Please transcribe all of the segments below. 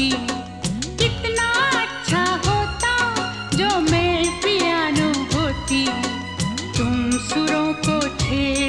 खुशी कितना अच्छा होता जो मैं पियानो होती। तुम सुरों को छेड़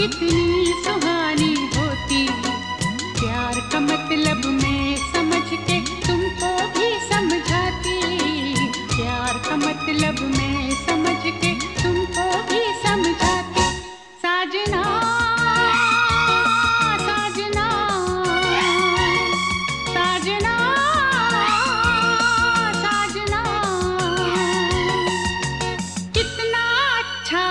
कितनी सुहानी होती। प्यार का मतलब मैं समझ के तुमको भी समझाती। प्यार का मतलब मैं समझ के तुमको भी समझाती। साजना साजना साजना साजना। कितना अच्छा